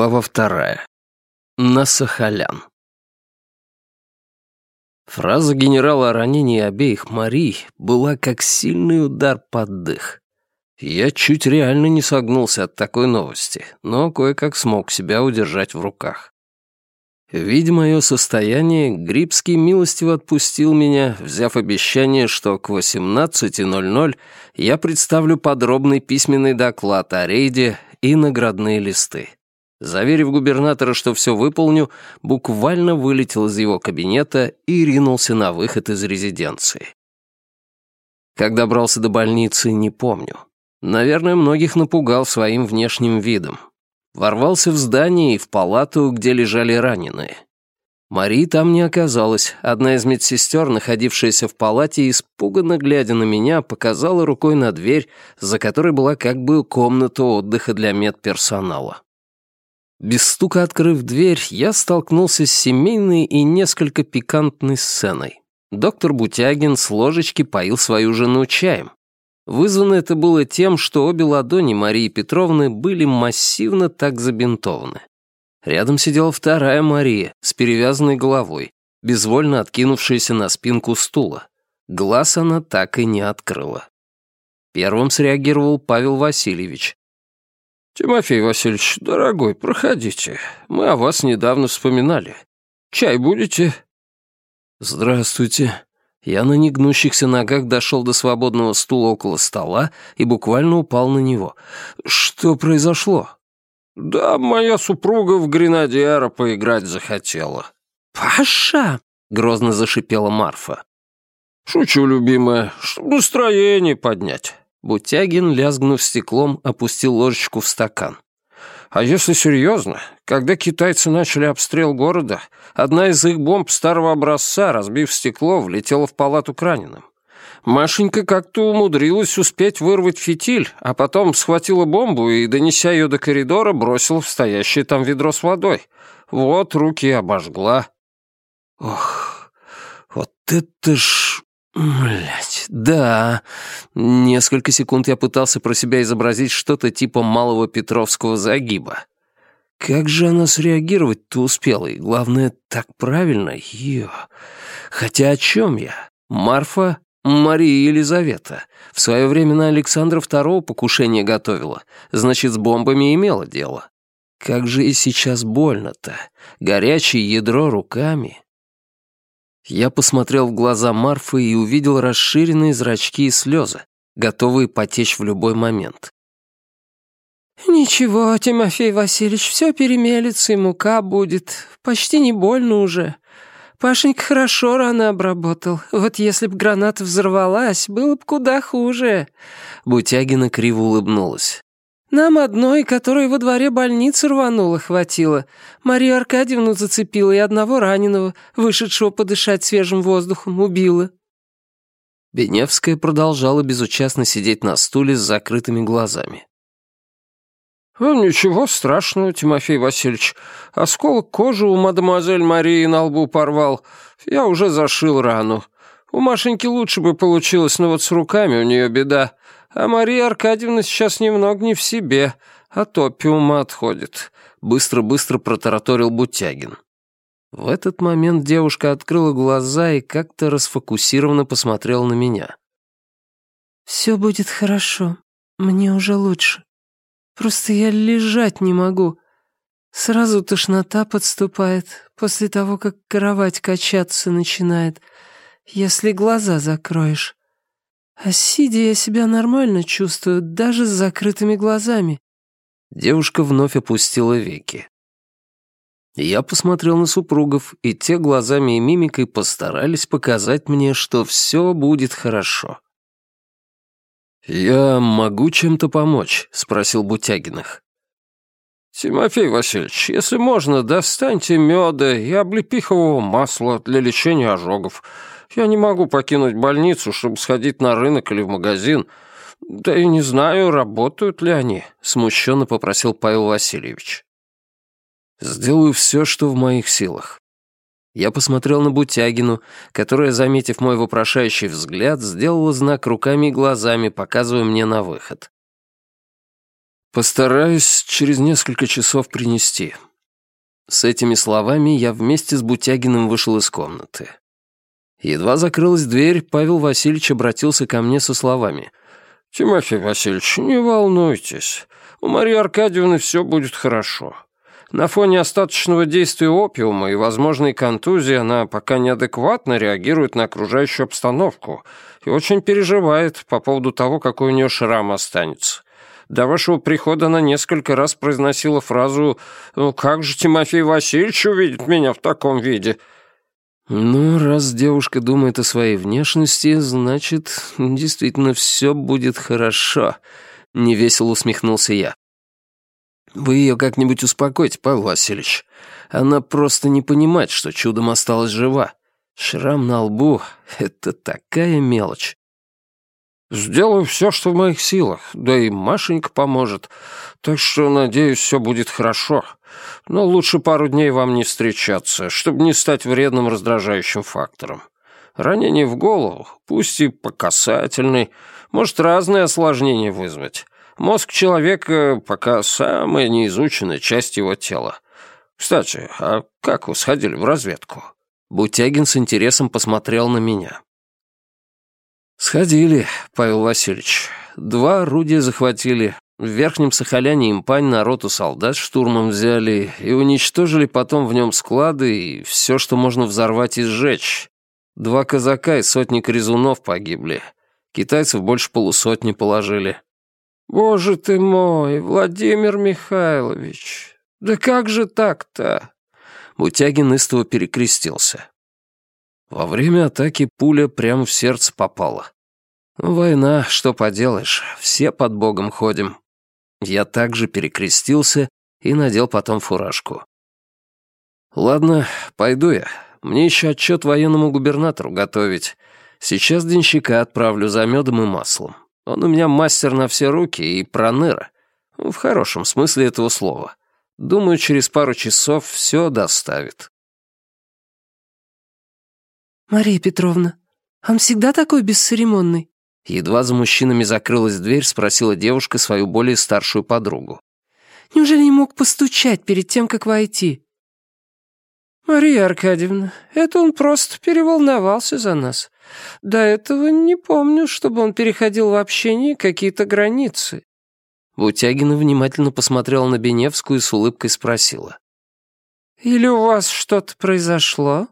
Глава вторая. На Сахалян. Фраза генерала о ранении обеих Марий была как сильный удар под дых. Я чуть реально не согнулся от такой новости, но кое-как смог себя удержать в руках. Видя мое состояние, Грибский милостиво отпустил меня, взяв обещание, что к 18.00 я представлю подробный письменный доклад о рейде и наградные листы. Заверив губернатора, что все выполню, буквально вылетел из его кабинета и ринулся на выход из резиденции. Как добрался до больницы, не помню. Наверное, многих напугал своим внешним видом. Ворвался в здание и в палату, где лежали раненые. Марии там не оказалось. Одна из медсестер, находившаяся в палате, испуганно глядя на меня, показала рукой на дверь, за которой была как бы комната отдыха для медперсонала. Без стука открыв дверь, я столкнулся с семейной и несколько пикантной сценой. Доктор Бутягин с ложечки поил свою жену чаем. Вызвано это было тем, что обе ладони Марии Петровны были массивно так забинтованы. Рядом сидела вторая Мария с перевязанной головой, безвольно откинувшаяся на спинку стула. Глаз она так и не открыла. Первым среагировал Павел Васильевич, «Тимофей Васильевич, дорогой, проходите. Мы о вас недавно вспоминали. Чай будете?» «Здравствуйте». Я на негнущихся ногах дошел до свободного стула около стола и буквально упал на него. «Что произошло?» «Да, моя супруга в гренадера поиграть захотела». «Паша!» — грозно зашипела Марфа. «Шучу, любимая, чтобы настроение поднять. Бутягин, лязгнув стеклом, опустил ложечку в стакан. А если серьезно, когда китайцы начали обстрел города, одна из их бомб старого образца, разбив стекло, влетела в палату к раненым. Машенька как-то умудрилась успеть вырвать фитиль, а потом схватила бомбу и, донеся ее до коридора, бросила в стоящее там ведро с водой. Вот руки обожгла. Ох, вот это ж Блять, да. Несколько секунд я пытался про себя изобразить что-то типа малого Петровского загиба. Как же она среагировать-то успела, и главное, так правильно, ее. Хотя о чем я? Марфа, Мария Елизавета. В свое время на Александра II покушение готовила, значит, с бомбами имела дело. Как же и сейчас больно-то. Горячее ядро руками. Я посмотрел в глаза Марфы и увидел расширенные зрачки и слезы, готовые потечь в любой момент. «Ничего, Тимофей Васильевич, все перемелится, и мука будет. Почти не больно уже. Пашенька хорошо рано обработал. Вот если б граната взорвалась, было бы куда хуже». Бутягина криво улыбнулась. Нам одной, которой во дворе больницы рвануло, хватило. Марию Аркадьевну зацепила и одного раненого, вышедшего подышать свежим воздухом, убила». Беневская продолжала безучастно сидеть на стуле с закрытыми глазами. «Ну, ничего страшного, Тимофей Васильевич. Осколок кожи у мадемуазель Марии на лбу порвал. Я уже зашил рану. У Машеньки лучше бы получилось, но вот с руками у нее беда. А Мария Аркадьевна сейчас немного не в себе, от опиума отходит», — быстро-быстро протараторил Бутягин. В этот момент девушка открыла глаза и как-то расфокусированно посмотрела на меня. «Все будет хорошо. Мне уже лучше. Просто я лежать не могу. Сразу тошнота подступает после того, как кровать качаться начинает, если глаза закроешь. А сидя я себя нормально чувствую, даже с закрытыми глазами. Девушка вновь опустила веки. Я посмотрел на супругов, и те глазами и мимикой постарались показать мне, что все будет хорошо. «Я могу чем-то помочь?» — спросил Бутягиных. «Тимофей Васильевич, если можно, достаньте меда и облепихового масла для лечения ожогов. Я не могу покинуть больницу, чтобы сходить на рынок или в магазин. Да и не знаю, работают ли они», — смущенно попросил Павел Васильевич. «Сделаю все, что в моих силах». Я посмотрел на Бутягину, которая, заметив мой вопрошающий взгляд, сделала знак руками и глазами, показывая мне на выход. Постараюсь через несколько часов принести. С этими словами я вместе с Бутягиным вышел из комнаты. Едва закрылась дверь, Павел Васильевич обратился ко мне со словами. «Тимофей Васильевич, не волнуйтесь. У Марии Аркадьевны все будет хорошо. На фоне остаточного действия опиума и возможной контузии она пока неадекватно реагирует на окружающую обстановку и очень переживает по поводу того, какой у нее шрам останется. До вашего прихода она несколько раз произносила фразу «Ну как же Тимофей Васильевич увидит меня в таком виде?» Ну, раз девушка думает о своей внешности, значит, действительно все будет хорошо. Невесело усмехнулся я. Вы ее как-нибудь успокойте, Павел Васильевич. Она просто не понимает, что чудом осталась жива. Шрам на лбу — это такая мелочь. Сделаю все, что в моих силах, да и Машенька поможет. Так что, надеюсь, все будет хорошо. Но лучше пару дней вам не встречаться, чтобы не стать вредным раздражающим фактором. Ранение в голову, пусть и по касательной, может разные осложнения вызвать. Мозг человека пока самая неизученная часть его тела. Кстати, а как вы сходили в разведку? Бутягин с интересом посмотрел на меня. «Сходили, Павел Васильевич. Два орудия захватили. В Верхнем Сахаляне импань на роту солдат штурмом взяли и уничтожили потом в нем склады и все, что можно взорвать и сжечь. Два казака и сотник резунов погибли. Китайцев больше полусотни положили». «Боже ты мой, Владимир Михайлович, да как же так-то?» Бутягин истово перекрестился. Во время атаки пуля прямо в сердце попала. Война, что поделаешь, все под Богом ходим. Я также перекрестился и надел потом фуражку. Ладно, пойду я. Мне еще отчет военному губернатору готовить. Сейчас денщика отправлю за медом и маслом. Он у меня мастер на все руки и проныра. В хорошем смысле этого слова. Думаю, через пару часов все доставит. «Мария Петровна, он всегда такой бесцеремонный?» Едва за мужчинами закрылась дверь, спросила девушка свою более старшую подругу. «Неужели не мог постучать перед тем, как войти?» «Мария Аркадьевна, это он просто переволновался за нас. До этого не помню, чтобы он переходил в общении какие-то границы». Бутягина внимательно посмотрела на Беневскую и с улыбкой спросила. «Или у вас что-то произошло?»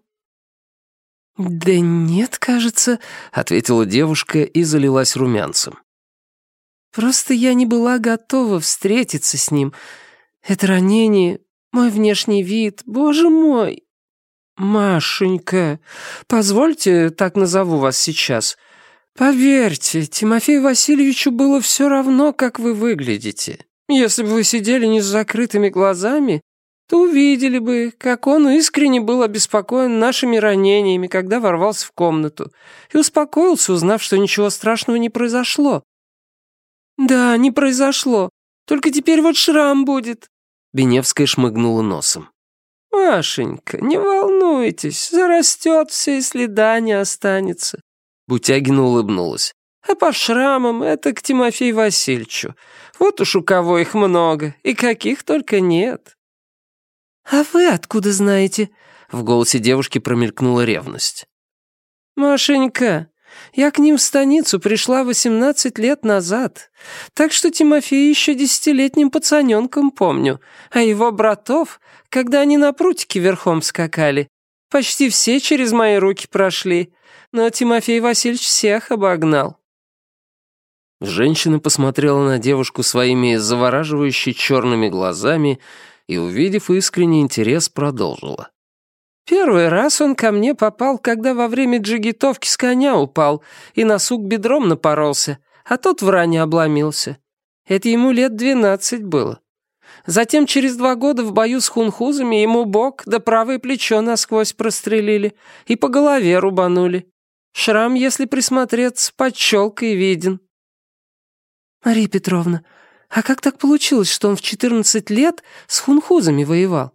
«Да нет, кажется», — ответила девушка и залилась румянцем. «Просто я не была готова встретиться с ним. Это ранение, мой внешний вид, боже мой!» «Машенька, позвольте, так назову вас сейчас. Поверьте, Тимофею Васильевичу было все равно, как вы выглядите. Если бы вы сидели не с закрытыми глазами, то увидели бы, как он искренне был обеспокоен нашими ранениями, когда ворвался в комнату, и успокоился, узнав, что ничего страшного не произошло. «Да, не произошло. Только теперь вот шрам будет». Беневская шмыгнула носом. «Машенька, не волнуйтесь, зарастет все и следа не останется». Бутягина улыбнулась. «А по шрамам это к Тимофею Васильевичу. Вот уж у кого их много, и каких только нет». «А вы откуда знаете?» В голосе девушки промелькнула ревность. «Машенька, я к ним в станицу пришла восемнадцать лет назад, так что Тимофея еще десятилетним пацаненком помню, а его братов, когда они на прутике верхом скакали, почти все через мои руки прошли, но Тимофей Васильевич всех обогнал». Женщина посмотрела на девушку своими завораживающими черными глазами и, увидев искренний интерес, продолжила. «Первый раз он ко мне попал, когда во время джигитовки с коня упал и на сук бедром напоролся, а тот в ране обломился. Это ему лет двенадцать было. Затем через два года в бою с хунхузами ему бок да правое плечо насквозь прострелили и по голове рубанули. Шрам, если присмотреться, под щелкой виден». «Мария Петровна, а как так получилось, что он в 14 лет с хунхузами воевал?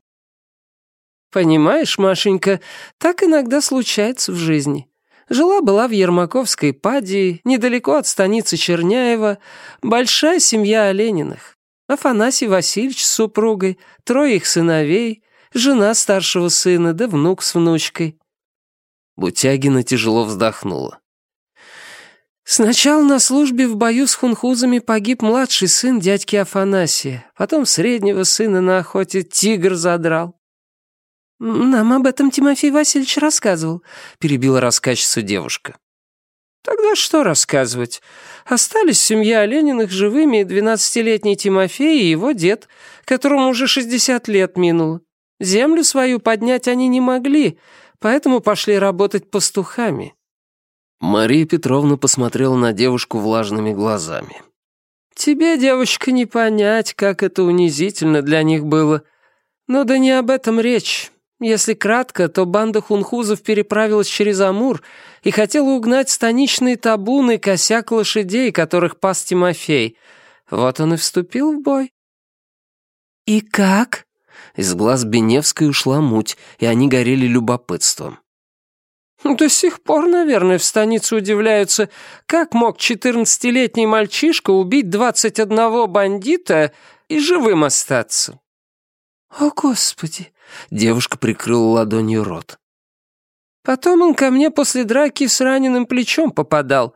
Понимаешь, Машенька, так иногда случается в жизни. Жила-была в Ермаковской паде, недалеко от станицы Черняева, большая семья Олениных. Афанасий Васильевич с супругой, трое их сыновей, жена старшего сына да внук с внучкой». Бутягина тяжело вздохнула. Сначала на службе в бою с хунхузами погиб младший сын дядьки Афанасия, потом среднего сына на охоте тигр задрал. «Нам об этом Тимофей Васильевич рассказывал», — перебила рассказчица девушка. «Тогда что рассказывать? Остались семья Олениных живыми и двенадцатилетний Тимофей и его дед, которому уже шестьдесят лет минуло. Землю свою поднять они не могли, поэтому пошли работать пастухами. Мария Петровна посмотрела на девушку влажными глазами. «Тебе, девочка, не понять, как это унизительно для них было. Но да не об этом речь. Если кратко, то банда хунхузов переправилась через Амур и хотела угнать станичные табуны косяк лошадей, которых пас Тимофей. Вот он и вступил в бой». «И как?» Из глаз Беневской ушла муть, и они горели любопытством. До сих пор, наверное, в станице удивляются, как мог четырнадцатилетний мальчишка убить двадцать одного бандита и живым остаться. «О, Господи!» — девушка прикрыла ладонью рот. Потом он ко мне после драки с раненым плечом попадал.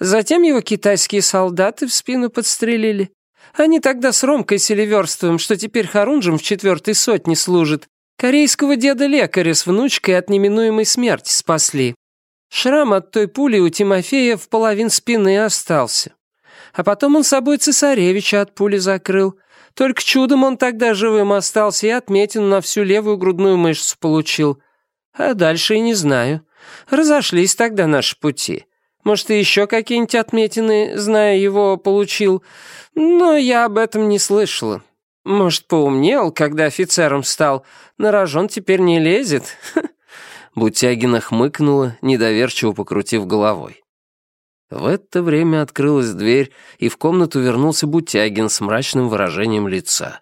Затем его китайские солдаты в спину подстрелили. Они тогда с Ромкой Селиверстовым, что теперь Харунжем в четвертой сотне служит, Корейского деда-лекаря с внучкой от неминуемой смерти спасли. Шрам от той пули у Тимофея в половин спины остался. А потом он собой цесаревича от пули закрыл. Только чудом он тогда живым остался и отметину на всю левую грудную мышцу получил. А дальше и не знаю. Разошлись тогда наши пути. Может, и еще какие-нибудь отметины, зная его, получил. Но я об этом не слышала. Может, поумнел, когда офицером стал. На рожон теперь не лезет. Бутягина хмыкнула, недоверчиво покрутив головой. В это время открылась дверь, и в комнату вернулся Бутягин с мрачным выражением лица.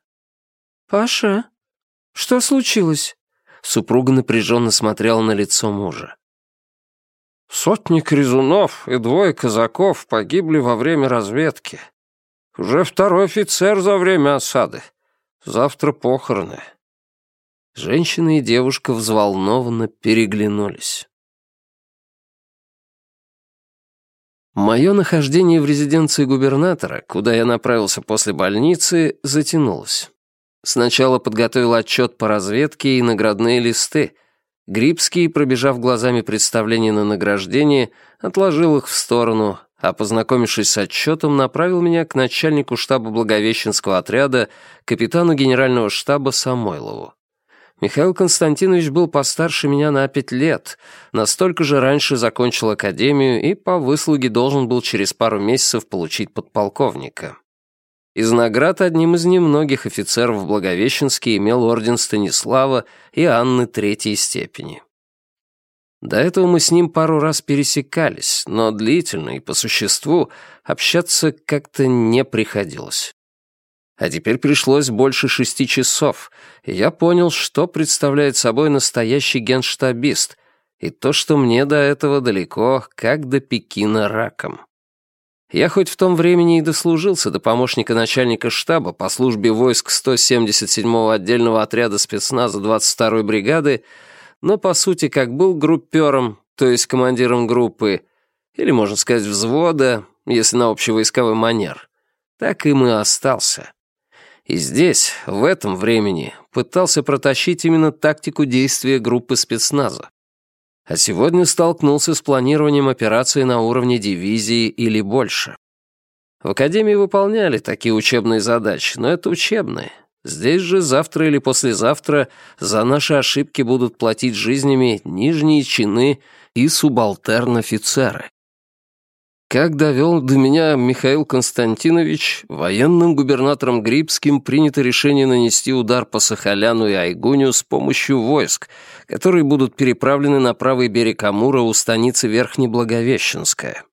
«Паша, что случилось?» Супруга напряженно смотрела на лицо мужа. «Сотник Резунов и двое казаков погибли во время разведки. Уже второй офицер за время осады. Завтра похороны». Женщина и девушка взволнованно переглянулись. Мое нахождение в резиденции губернатора, куда я направился после больницы, затянулось. Сначала подготовил отчет по разведке и наградные листы. Грибский, пробежав глазами представление на награждение, отложил их в сторону, а познакомившись с отчетом, направил меня к начальнику штаба Благовещенского отряда, капитану генерального штаба Самойлову. Михаил Константинович был постарше меня на пять лет, настолько же раньше закончил академию и по выслуге должен был через пару месяцев получить подполковника. Из наград одним из немногих офицеров в Благовещенске имел орден Станислава и Анны Третьей степени. До этого мы с ним пару раз пересекались, но длительно и по существу общаться как-то не приходилось. А теперь пришлось больше шести часов, и я понял, что представляет собой настоящий генштабист, и то, что мне до этого далеко, как до Пекина раком. Я хоть в том времени и дослужился до помощника начальника штаба по службе войск 177-го отдельного отряда спецназа 22-й бригады, но по сути как был группером, то есть командиром группы, или, можно сказать, взвода, если на общевойсковой манер, так им и остался. И здесь, в этом времени, пытался протащить именно тактику действия группы спецназа. А сегодня столкнулся с планированием операции на уровне дивизии или больше. В Академии выполняли такие учебные задачи, но это учебные, Здесь же завтра или послезавтра за наши ошибки будут платить жизнями нижние чины и субалтерн-офицеры. Как довел до меня Михаил Константинович, военным губернатором Грибским принято решение нанести удар по Сахаляну и Айгуню с помощью войск, которые будут переправлены на правый берег Амура у станицы Верхнеблаговещенская.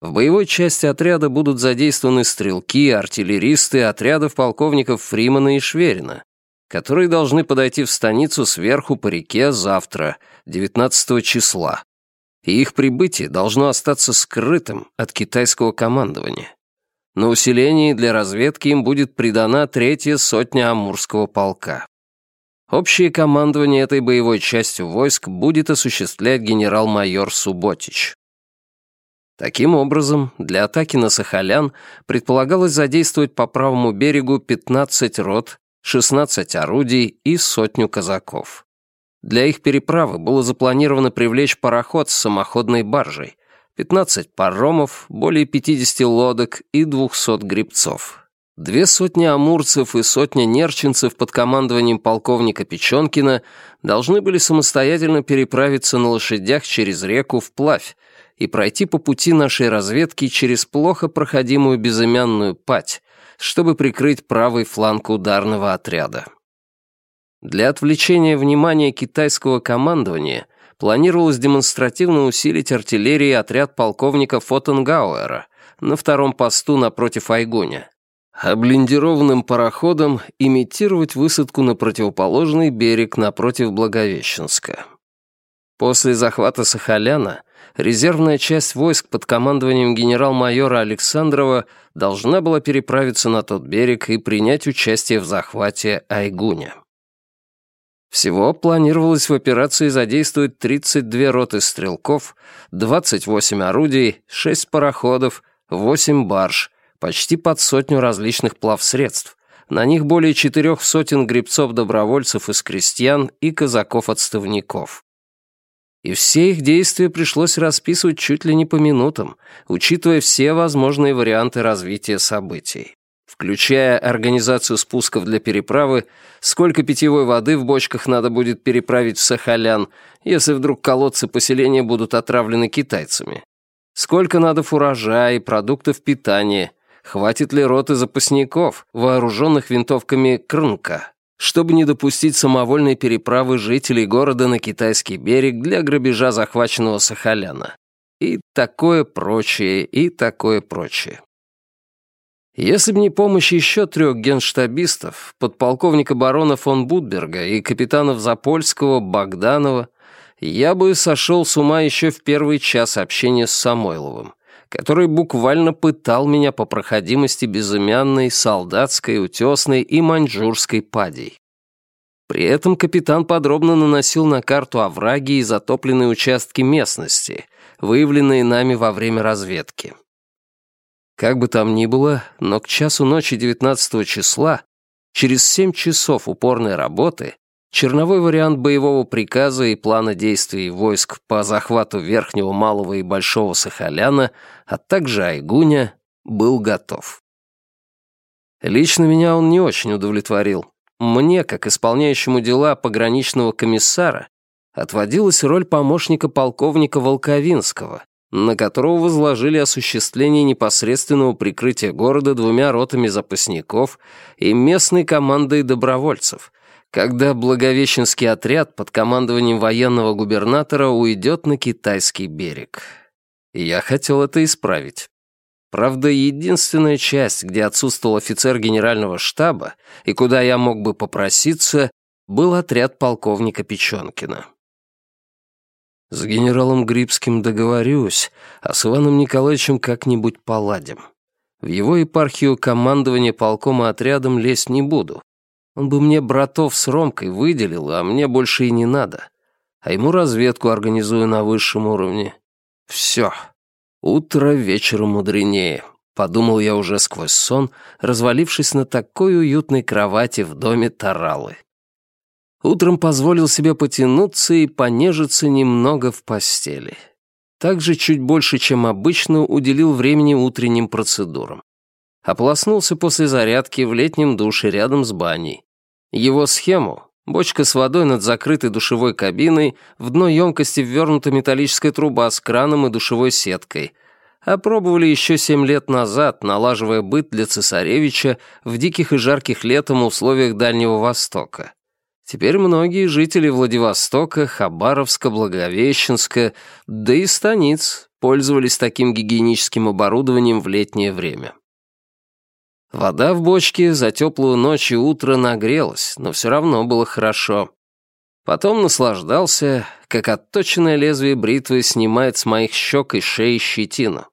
В боевой части отряда будут задействованы стрелки, артиллеристы отрядов полковников Фримана и Шверина, которые должны подойти в станицу сверху по реке завтра, 19 числа. И их прибытие должно остаться скрытым от китайского командования. На усилении для разведки им будет придана третья сотня Амурского полка. Общее командование этой боевой частью войск будет осуществлять генерал-майор Субботич. Таким образом, для атаки на Сахалян предполагалось задействовать по правому берегу 15 рот, 16 орудий и сотню казаков. Для их переправы было запланировано привлечь пароход с самоходной баржей, 15 паромов, более 50 лодок и 200 грибцов. Две сотни амурцев и сотня нерчинцев под командованием полковника Печенкина должны были самостоятельно переправиться на лошадях через реку вплавь и пройти по пути нашей разведки через плохо проходимую безымянную пать, чтобы прикрыть правый фланг ударного отряда. Для отвлечения внимания китайского командования планировалось демонстративно усилить артиллерией отряд полковника Фотенгауэра на втором посту напротив Айгуня а блиндированным пароходом имитировать высадку на противоположный берег напротив Благовещенска. После захвата Сахаляна резервная часть войск под командованием генерал-майора Александрова должна была переправиться на тот берег и принять участие в захвате Айгуня. Всего планировалось в операции задействовать 32 роты стрелков, 28 орудий, 6 пароходов, 8 барж, почти под сотню различных плавсредств. На них более четырех сотен гребцов-добровольцев из крестьян и казаков-отставников. И все их действия пришлось расписывать чуть ли не по минутам, учитывая все возможные варианты развития событий. Включая организацию спусков для переправы, сколько питьевой воды в бочках надо будет переправить в Сахалян, если вдруг колодцы поселения будут отравлены китайцами. Сколько надо фуража и продуктов питания, Хватит ли роты запасников, вооруженных винтовками Крнка, чтобы не допустить самовольной переправы жителей города на китайский берег для грабежа захваченного Сахаляна? И такое прочее, и такое прочее. Если бы не помощь еще трех генштабистов, подполковника барона фон Будберга и капитанов Запольского, Богданова, я бы сошел с ума еще в первый час общения с Самойловым который буквально пытал меня по проходимости безымянной, солдатской, утесной и маньчжурской падей. При этом капитан подробно наносил на карту овраги и затопленные участки местности, выявленные нами во время разведки. Как бы там ни было, но к часу ночи 19 числа, через 7 часов упорной работы, Черновой вариант боевого приказа и плана действий войск по захвату Верхнего, Малого и Большого Сахаляна, а также Айгуня, был готов. Лично меня он не очень удовлетворил. Мне, как исполняющему дела пограничного комиссара, отводилась роль помощника полковника Волковинского, на которого возложили осуществление непосредственного прикрытия города двумя ротами запасников и местной командой добровольцев — когда Благовещенский отряд под командованием военного губернатора уйдет на китайский берег. я хотел это исправить. Правда, единственная часть, где отсутствовал офицер генерального штаба и куда я мог бы попроситься, был отряд полковника Печенкина. С генералом Грибским договорюсь, а с Иваном Николаевичем как-нибудь поладим. В его епархию командования полком и отрядом лезть не буду. Он бы мне братов с Ромкой выделил, а мне больше и не надо. А ему разведку организую на высшем уровне. Все. Утро вечером мудренее. Подумал я уже сквозь сон, развалившись на такой уютной кровати в доме Таралы. Утром позволил себе потянуться и понежиться немного в постели. Также чуть больше, чем обычно, уделил времени утренним процедурам. Ополоснулся после зарядки в летнем душе рядом с баней. Его схему — бочка с водой над закрытой душевой кабиной, в дно емкости ввернута металлическая труба с краном и душевой сеткой. Опробовали еще семь лет назад, налаживая быт для цесаревича в диких и жарких летом условиях Дальнего Востока. Теперь многие жители Владивостока, Хабаровска, Благовещенска, да и станиц пользовались таким гигиеническим оборудованием в летнее время. Вода в бочке за теплую ночь и утро нагрелась, но все равно было хорошо. Потом наслаждался, как отточенное лезвие бритвы снимает с моих щек и шеи щетину.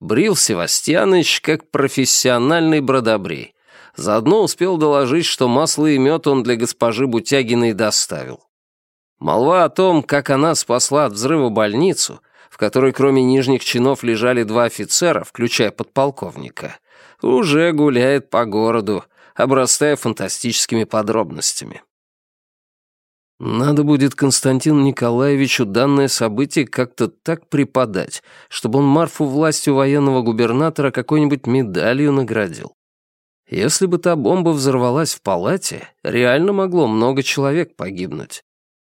Брил Севастьяныч как профессиональный бродобрей. Заодно успел доложить, что масло и мед он для госпожи Бутягиной доставил. Молва о том, как она спасла от взрыва больницу, в которой кроме нижних чинов лежали два офицера, включая подполковника, уже гуляет по городу, обрастая фантастическими подробностями. Надо будет Константину Николаевичу данное событие как-то так преподать, чтобы он Марфу властью военного губернатора какой-нибудь медалью наградил. Если бы та бомба взорвалась в палате, реально могло много человек погибнуть.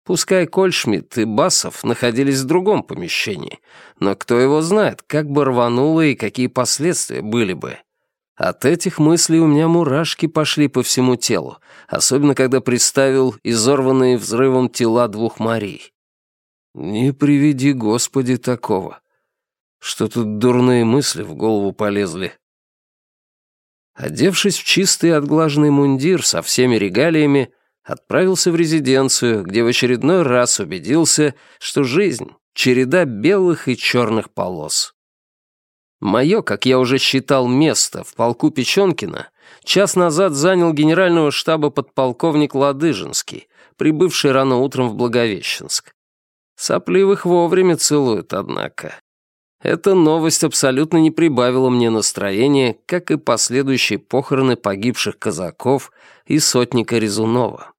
Пускай Кольшмидт и Басов находились в другом помещении, но кто его знает, как бы рвануло и какие последствия были бы. От этих мыслей у меня мурашки пошли по всему телу, особенно когда представил изорванные взрывом тела двух Марий. Не приведи, Господи, такого. Что тут дурные мысли в голову полезли. Одевшись в чистый отглаженный мундир со всеми регалиями, отправился в резиденцию, где в очередной раз убедился, что жизнь — череда белых и черных полос. Мое, как я уже считал, место в полку Печенкина час назад занял генерального штаба подполковник Ладыжинский, прибывший рано утром в Благовещенск. Сопливых вовремя целуют, однако. Эта новость абсолютно не прибавила мне настроения, как и последующие похороны погибших казаков и сотника Резунова.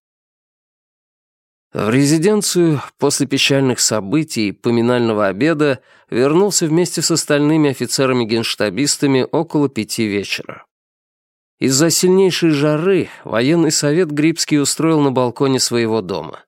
В резиденцию после печальных событий и поминального обеда вернулся вместе с остальными офицерами-генштабистами около пяти вечера. Из-за сильнейшей жары военный совет Грибский устроил на балконе своего дома.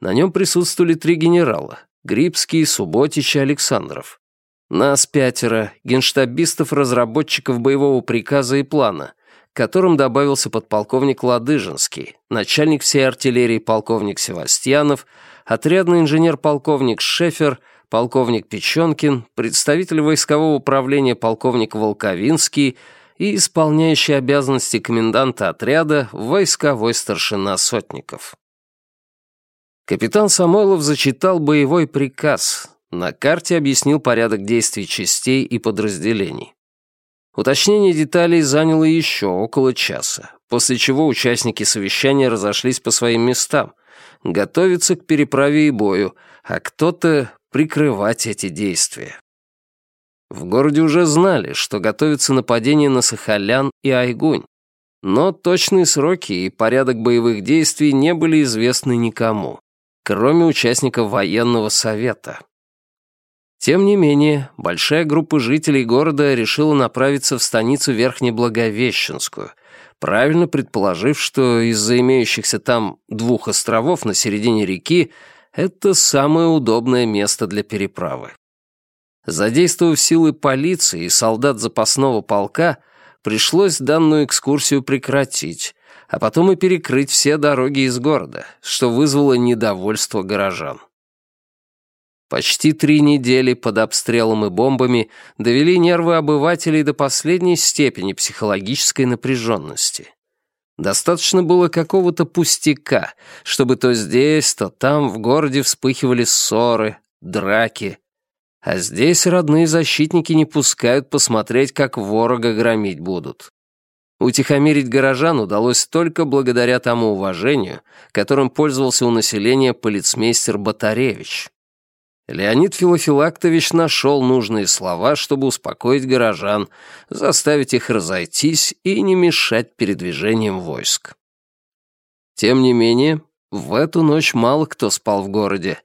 На нем присутствовали три генерала — Грибский, Субботич и Александров. Нас пятеро, генштабистов-разработчиков боевого приказа и плана — которым добавился подполковник Ладыжинский, начальник всей артиллерии полковник Севастьянов, отрядный инженер-полковник Шефер, полковник Печенкин, представитель войскового управления полковник Волковинский и исполняющий обязанности коменданта отряда войсковой старшина Сотников. Капитан Самойлов зачитал боевой приказ, на карте объяснил порядок действий частей и подразделений. Уточнение деталей заняло еще около часа, после чего участники совещания разошлись по своим местам, готовиться к переправе и бою, а кто-то прикрывать эти действия. В городе уже знали, что готовится нападение на Сахалян и Айгунь, но точные сроки и порядок боевых действий не были известны никому, кроме участников военного совета. Тем не менее, большая группа жителей города решила направиться в станицу Верхнеблаговещенскую, правильно предположив, что из-за имеющихся там двух островов на середине реки это самое удобное место для переправы. Задействовав силы полиции и солдат запасного полка, пришлось данную экскурсию прекратить, а потом и перекрыть все дороги из города, что вызвало недовольство горожан. Почти три недели под обстрелом и бомбами довели нервы обывателей до последней степени психологической напряженности. Достаточно было какого-то пустяка, чтобы то здесь, то там в городе вспыхивали ссоры, драки. А здесь родные защитники не пускают посмотреть, как ворога громить будут. Утихомирить горожан удалось только благодаря тому уважению, которым пользовался у населения полицмейстер Батаревич. Леонид Филофилактович нашел нужные слова, чтобы успокоить горожан, заставить их разойтись и не мешать передвижениям войск. Тем не менее, в эту ночь мало кто спал в городе,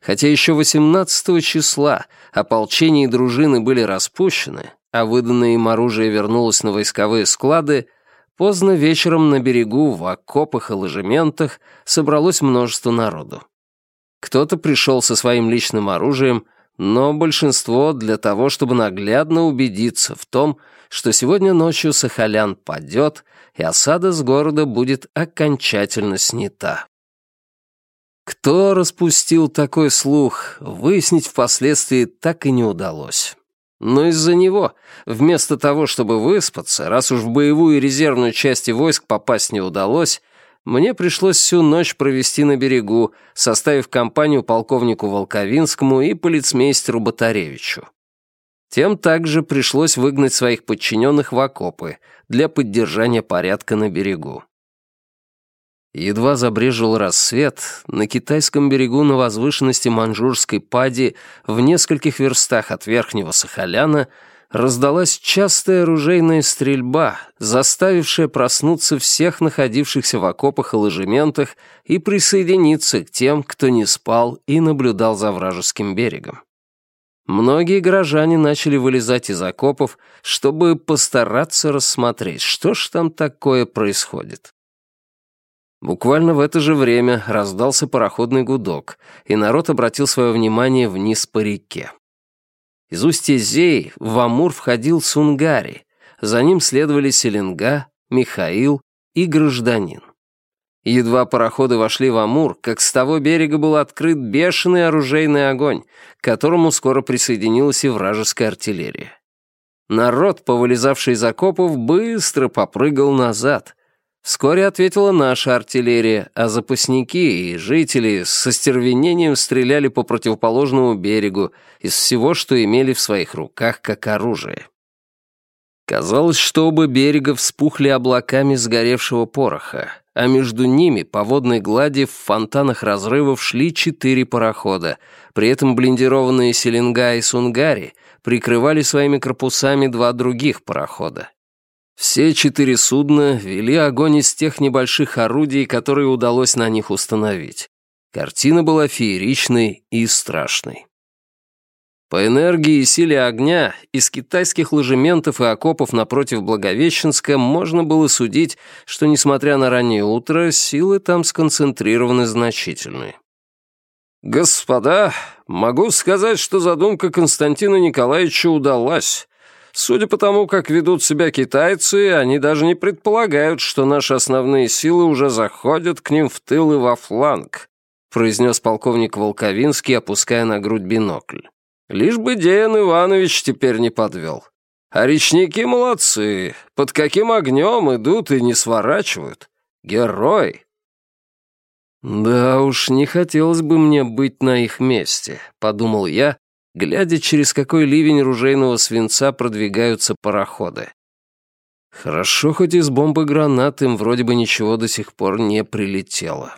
хотя еще 18 числа ополчение и дружины были распущены, а выданное им оружие вернулось на войсковые склады, поздно вечером на берегу в окопах и ложементах собралось множество народу. Кто-то пришел со своим личным оружием, но большинство для того, чтобы наглядно убедиться в том, что сегодня ночью Сахалян падет, и осада с города будет окончательно снята. Кто распустил такой слух, выяснить впоследствии так и не удалось. Но из-за него, вместо того, чтобы выспаться, раз уж в боевую и резервную части войск попасть не удалось, мне пришлось всю ночь провести на берегу, составив компанию полковнику Волковинскому и полицмейстеру Батаревичу. Тем также пришлось выгнать своих подчиненных в окопы для поддержания порядка на берегу. Едва забрежил рассвет, на китайском берегу на возвышенности Манжурской пади в нескольких верстах от Верхнего Сахаляна раздалась частая оружейная стрельба, заставившая проснуться всех находившихся в окопах и ложементах и присоединиться к тем, кто не спал и наблюдал за вражеским берегом. Многие горожане начали вылезать из окопов, чтобы постараться рассмотреть, что ж там такое происходит. Буквально в это же время раздался пароходный гудок, и народ обратил свое внимание вниз по реке. Из устья Зей в Амур входил Сунгари, за ним следовали Селенга, Михаил и Гражданин. Едва пароходы вошли в Амур, как с того берега был открыт бешеный оружейный огонь, к которому скоро присоединилась и вражеская артиллерия. Народ, повылезавший из окопов, быстро попрыгал назад. Вскоре ответила наша артиллерия, а запасники и жители с остервенением стреляли по противоположному берегу из всего, что имели в своих руках как оружие. Казалось, что оба берега вспухли облаками сгоревшего пороха, а между ними по водной глади в фонтанах разрывов шли четыре парохода, при этом блиндированные Селенга и Сунгари прикрывали своими корпусами два других парохода. Все четыре судна вели огонь из тех небольших орудий, которые удалось на них установить. Картина была фееричной и страшной. По энергии и силе огня из китайских ложементов и окопов напротив Благовещенска можно было судить, что, несмотря на раннее утро, силы там сконцентрированы значительные. «Господа, могу сказать, что задумка Константина Николаевича удалась. Судя по тому, как ведут себя китайцы, они даже не предполагают, что наши основные силы уже заходят к ним в тыл и во фланг», произнес полковник Волковинский, опуская на грудь бинокль. Лишь бы Деян Иванович теперь не подвел. А речники молодцы. Под каким огнем идут и не сворачивают. Герой. «Да уж, не хотелось бы мне быть на их месте», — подумал я, глядя, через какой ливень ружейного свинца продвигаются пароходы. Хорошо, хоть из бомбы гранат им вроде бы ничего до сих пор не прилетело.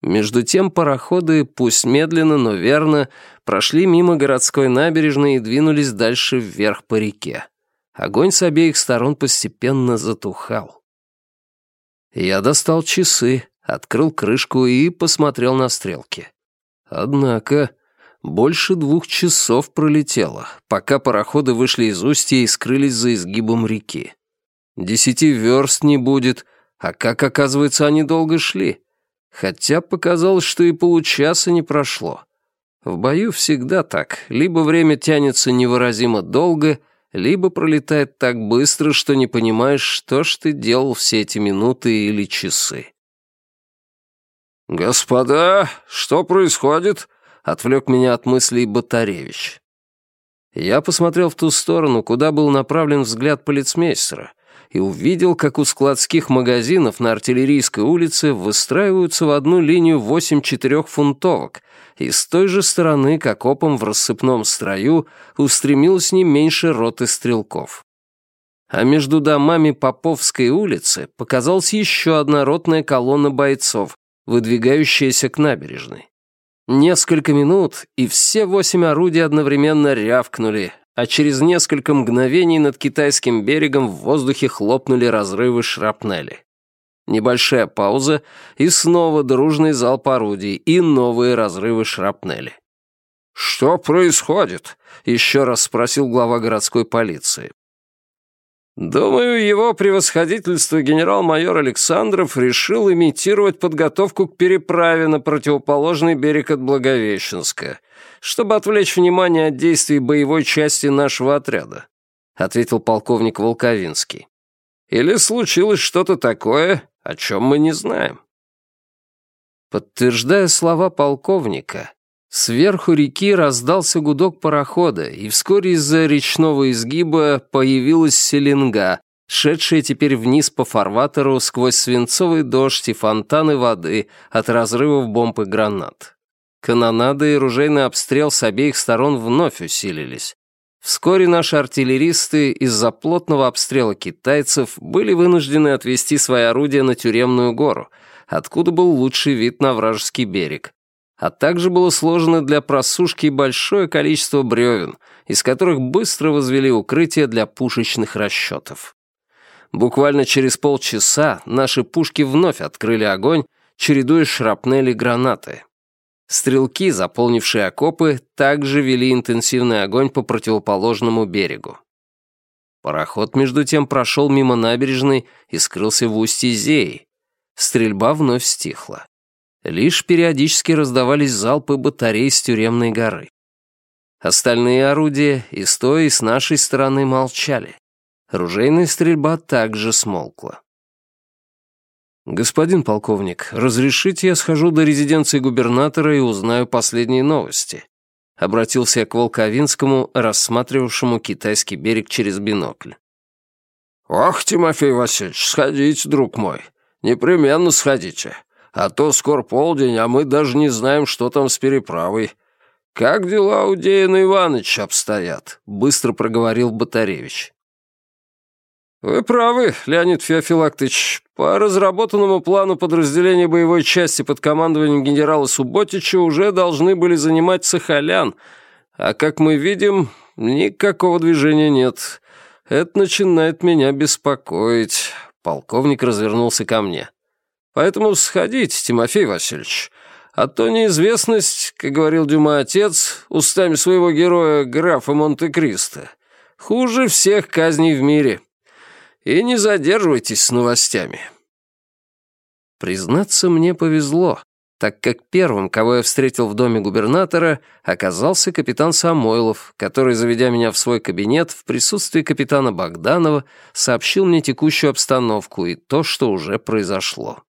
Между тем пароходы, пусть медленно, но верно, прошли мимо городской набережной и двинулись дальше вверх по реке. Огонь с обеих сторон постепенно затухал. Я достал часы, открыл крышку и посмотрел на стрелки. Однако больше двух часов пролетело, пока пароходы вышли из устья и скрылись за изгибом реки. Десяти верст не будет, а как оказывается, они долго шли — Хотя показалось, что и получаса не прошло. В бою всегда так. Либо время тянется невыразимо долго, либо пролетает так быстро, что не понимаешь, что ж ты делал все эти минуты или часы. «Господа, что происходит?» — отвлек меня от мыслей Батаревич. Я посмотрел в ту сторону, куда был направлен взгляд полицмейстера, и увидел, как у складских магазинов на Артиллерийской улице выстраиваются в одну линию восемь четырехфунтовок, и с той же стороны, как опом в рассыпном строю, устремилось не меньше роты стрелков. А между домами Поповской улицы показалась еще одна ротная колонна бойцов, выдвигающаяся к набережной. Несколько минут, и все восемь орудий одновременно рявкнули, а через несколько мгновений над китайским берегом в воздухе хлопнули разрывы шрапнели. Небольшая пауза, и снова дружный залп орудий, и новые разрывы шрапнели. «Что происходит?» — еще раз спросил глава городской полиции. Думаю, его превосходительство генерал-майор Александров решил имитировать подготовку к переправе на противоположный берег от Благовещенска, чтобы отвлечь внимание от действий боевой части нашего отряда», ответил полковник Волковинский. «Или случилось что-то такое, о чем мы не знаем». Подтверждая слова полковника, Сверху реки раздался гудок парохода, и вскоре из-за речного изгиба появилась селенга, шедшая теперь вниз по фарватеру сквозь свинцовый дождь и фонтаны воды от разрывов бомб и гранат. Канонада и ружейный обстрел с обеих сторон вновь усилились. Вскоре наши артиллеристы из-за плотного обстрела китайцев были вынуждены отвести свои орудия на Тюремную гору, откуда был лучший вид на вражеский берег. А также было сложено для просушки большое количество бревен, из которых быстро возвели укрытие для пушечных расчетов. Буквально через полчаса наши пушки вновь открыли огонь, чередуя шрапнели гранаты. Стрелки, заполнившие окопы, также вели интенсивный огонь по противоположному берегу. Пароход, между тем, прошел мимо набережной и скрылся в устье Зеи. Стрельба вновь стихла. Лишь периодически раздавались залпы батарей с тюремной горы. Остальные орудия и с той, и с нашей стороны молчали. Ружейная стрельба также смолкла. «Господин полковник, разрешите я схожу до резиденции губернатора и узнаю последние новости?» Обратился я к Волковинскому, рассматривавшему китайский берег через бинокль. «Ох, Тимофей Васильевич, сходите, друг мой. Непременно сходите. А то скоро полдень, а мы даже не знаем, что там с переправой. Как дела у Деяна Ивановича обстоят?» Быстро проговорил Батаревич. «Вы правы, Леонид Феофилактович. По разработанному плану подразделения боевой части под командованием генерала Субботича уже должны были занимать Сахалян, а, как мы видим, никакого движения нет. Это начинает меня беспокоить». Полковник развернулся ко мне. «Поэтому сходите, Тимофей Васильевич. А то неизвестность, как говорил Дюма отец, устами своего героя графа Монте-Кристо, хуже всех казней в мире». И не задерживайтесь с новостями». Признаться, мне повезло, так как первым, кого я встретил в доме губернатора, оказался капитан Самойлов, который, заведя меня в свой кабинет, в присутствии капитана Богданова, сообщил мне текущую обстановку и то, что уже произошло.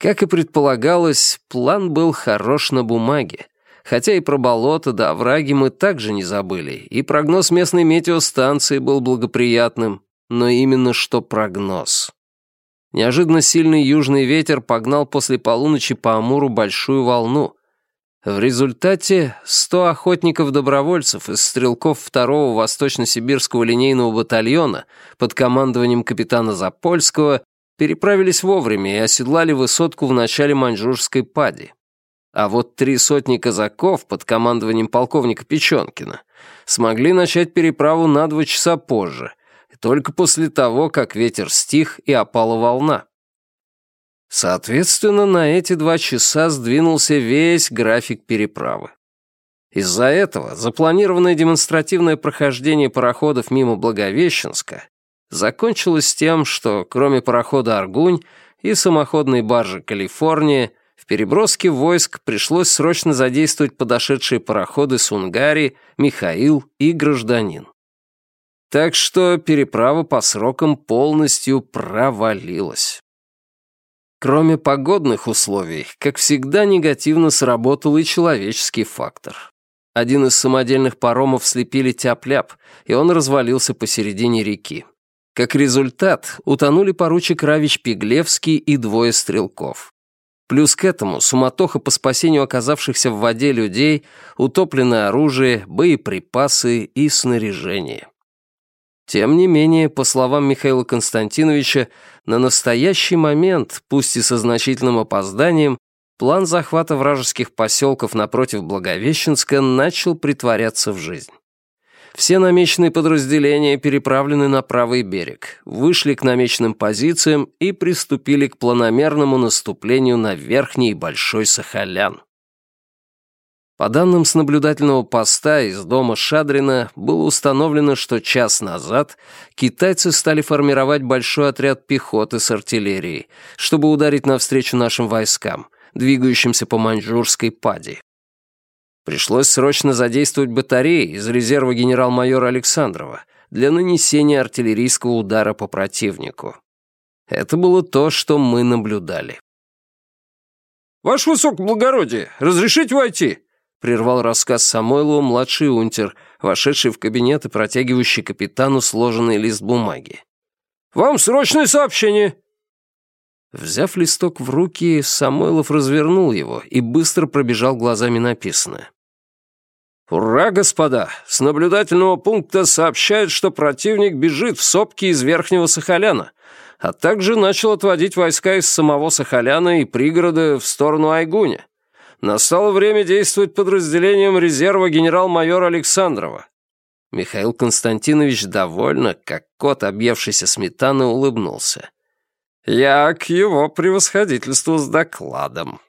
Как и предполагалось, план был хорош на бумаге, хотя и про болото да овраги мы также не забыли, и прогноз местной метеостанции был благоприятным, но именно что прогноз. Неожиданно сильный южный ветер погнал после полуночи по Амуру большую волну. В результате 100 охотников-добровольцев из стрелков второго Восточно-Сибирского линейного батальона под командованием капитана Запольского переправились вовремя и оседлали высотку в начале маньчжурской пади. А вот три сотни казаков под командованием полковника Печенкина смогли начать переправу на два часа позже, только после того, как ветер стих и опала волна. Соответственно, на эти два часа сдвинулся весь график переправы. Из-за этого запланированное демонстративное прохождение пароходов мимо Благовещенска закончилось тем, что кроме парохода «Аргунь» и самоходной баржи «Калифорния», в переброске войск пришлось срочно задействовать подошедшие пароходы «Сунгари», «Михаил» и «Гражданин». Так что переправа по срокам полностью провалилась. Кроме погодных условий, как всегда негативно сработал и человеческий фактор. Один из самодельных паромов слепили тяп-ляп, и он развалился посередине реки. Как результат, утонули поручик Равич Пиглевский и двое стрелков. Плюс к этому суматоха по спасению оказавшихся в воде людей, утопленное оружие, боеприпасы и снаряжение. Тем не менее, по словам Михаила Константиновича, на настоящий момент, пусть и со значительным опозданием, план захвата вражеских поселков напротив Благовещенска начал притворяться в жизнь. Все намеченные подразделения переправлены на правый берег, вышли к намеченным позициям и приступили к планомерному наступлению на Верхний Большой Сахалян. По данным с наблюдательного поста из дома Шадрина было установлено, что час назад китайцы стали формировать большой отряд пехоты с артиллерией, чтобы ударить навстречу нашим войскам, двигающимся по маньчжурской паде. Пришлось срочно задействовать батареи из резерва генерал-майора Александрова для нанесения артиллерийского удара по противнику. Это было то, что мы наблюдали. «Ваше высокоблагородие, разрешите войти?» прервал рассказ Самойлову младший унтер, вошедший в кабинет и протягивающий капитану сложенный лист бумаги. «Вам срочное сообщение!» Взяв листок в руки, Самойлов развернул его и быстро пробежал глазами написанное. «Ура, господа! С наблюдательного пункта сообщают, что противник бежит в сопки из Верхнего Сахаляна, а также начал отводить войска из самого Сахаляна и пригорода в сторону Айгуня. Настало время действовать подразделением резерва генерал-майора Александрова. Михаил Константинович довольно, как кот, объевшийся сметаны, улыбнулся. «Я к его превосходительству с докладом».